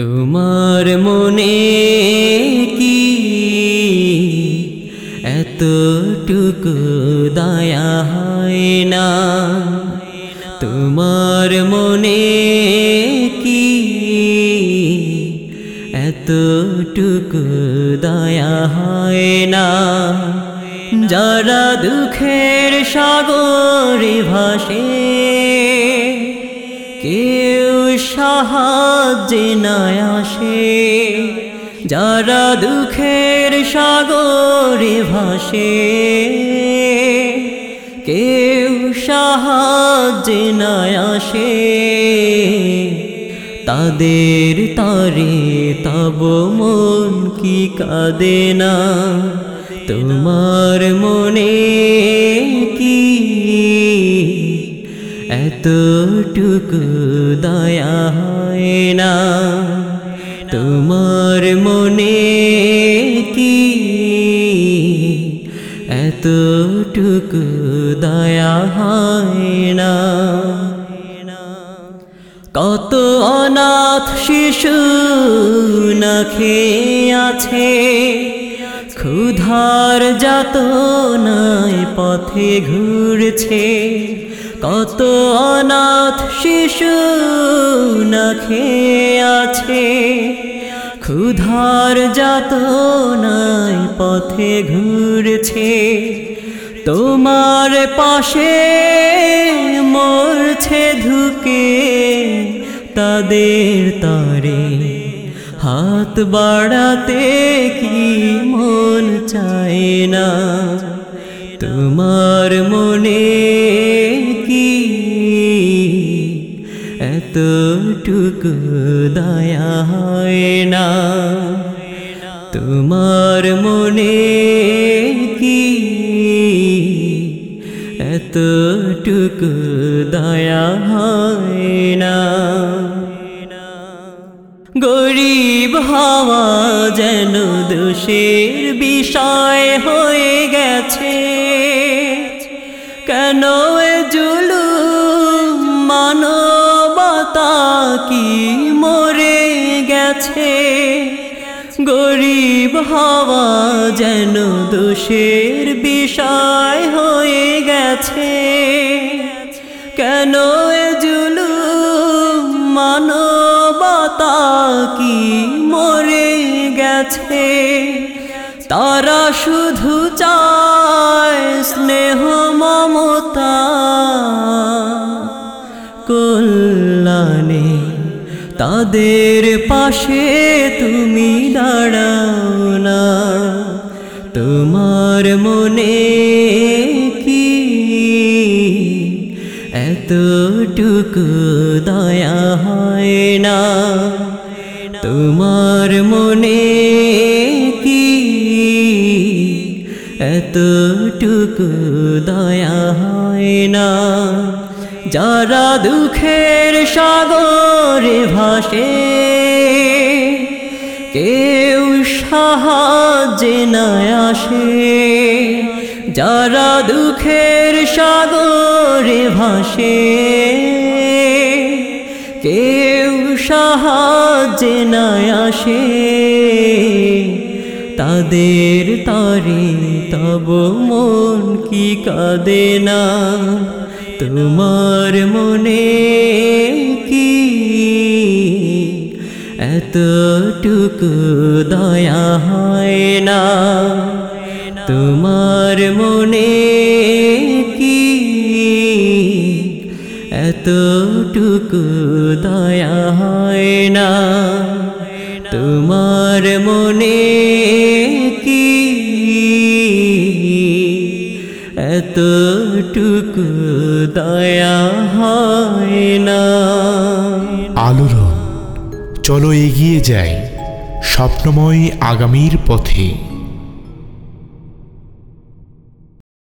তোমার মনে কি এতটুকু দয়া হয় না? তোমার মনে কি এতটুকু দয়া হয় না? যারা দুঃখের সাগরে ভাসে কেউ সাহায্যে না আসে যারা দুঃখের সাগরে ভাসে। কেউ সাহায্যে না আসে তাদের তারে তব মন কি কাঁদে না। তোমার মনে এতটুকু দয়া হয় না। তোমার মনে কি? এতটুকু দয়া হয় না। কত অনাথ শিশু না খেয়ে আছে। ক্ষুধার যাত নাই পথে ঘুরছে। কত অনাথ শিশু না খেয়ে আছে। ক্ষুধার যাত নাই পথে ঘুরছে। তোমার পাশে মরছে ধুকে তাদের তারে। হাত বাড়াতে কি মন চায় না? তোমার মনে কি? এতটুকু দয়া হয় না। তোমার মনে কি? এতটুকু দয়া হয় না। গরিব হওয়া যেন দোষের বিষয় হয়ে গেছে। কেন গরিব হওয়া যেন দোষের বিষয় হয়ে গেছে। কেন এ জুলু মানবতা কি মরে গেছে? তারা শুধু চায় স্নেহ তাদের পাশে তুমি দাঁড়াও না। তোমার মনে কি? এতটুকু দয়া হয় না। তোমার মনে কি? এতটুকু দয়া হয় না। যারা দুঃখের সাগরে ভাসে। কেউ সাহায্যে না আসে। যারা দুঃখের সাগরে ভাসে, কেউ সাহায্যে না আসে। তাদের তারে তব মন কি কাঁদে না। তোমার মনে এতটুকু দয়া হয় না। তোমার মনে কি? এতটুকু দয়া হয় না। তোমার মনে কি? এতটুকু দয়া হয় না। আলোড়ন চলো এগিয়ে যাই স্বপ্নময় আগামীর পথে।